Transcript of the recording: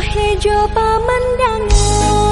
hejo pamandangan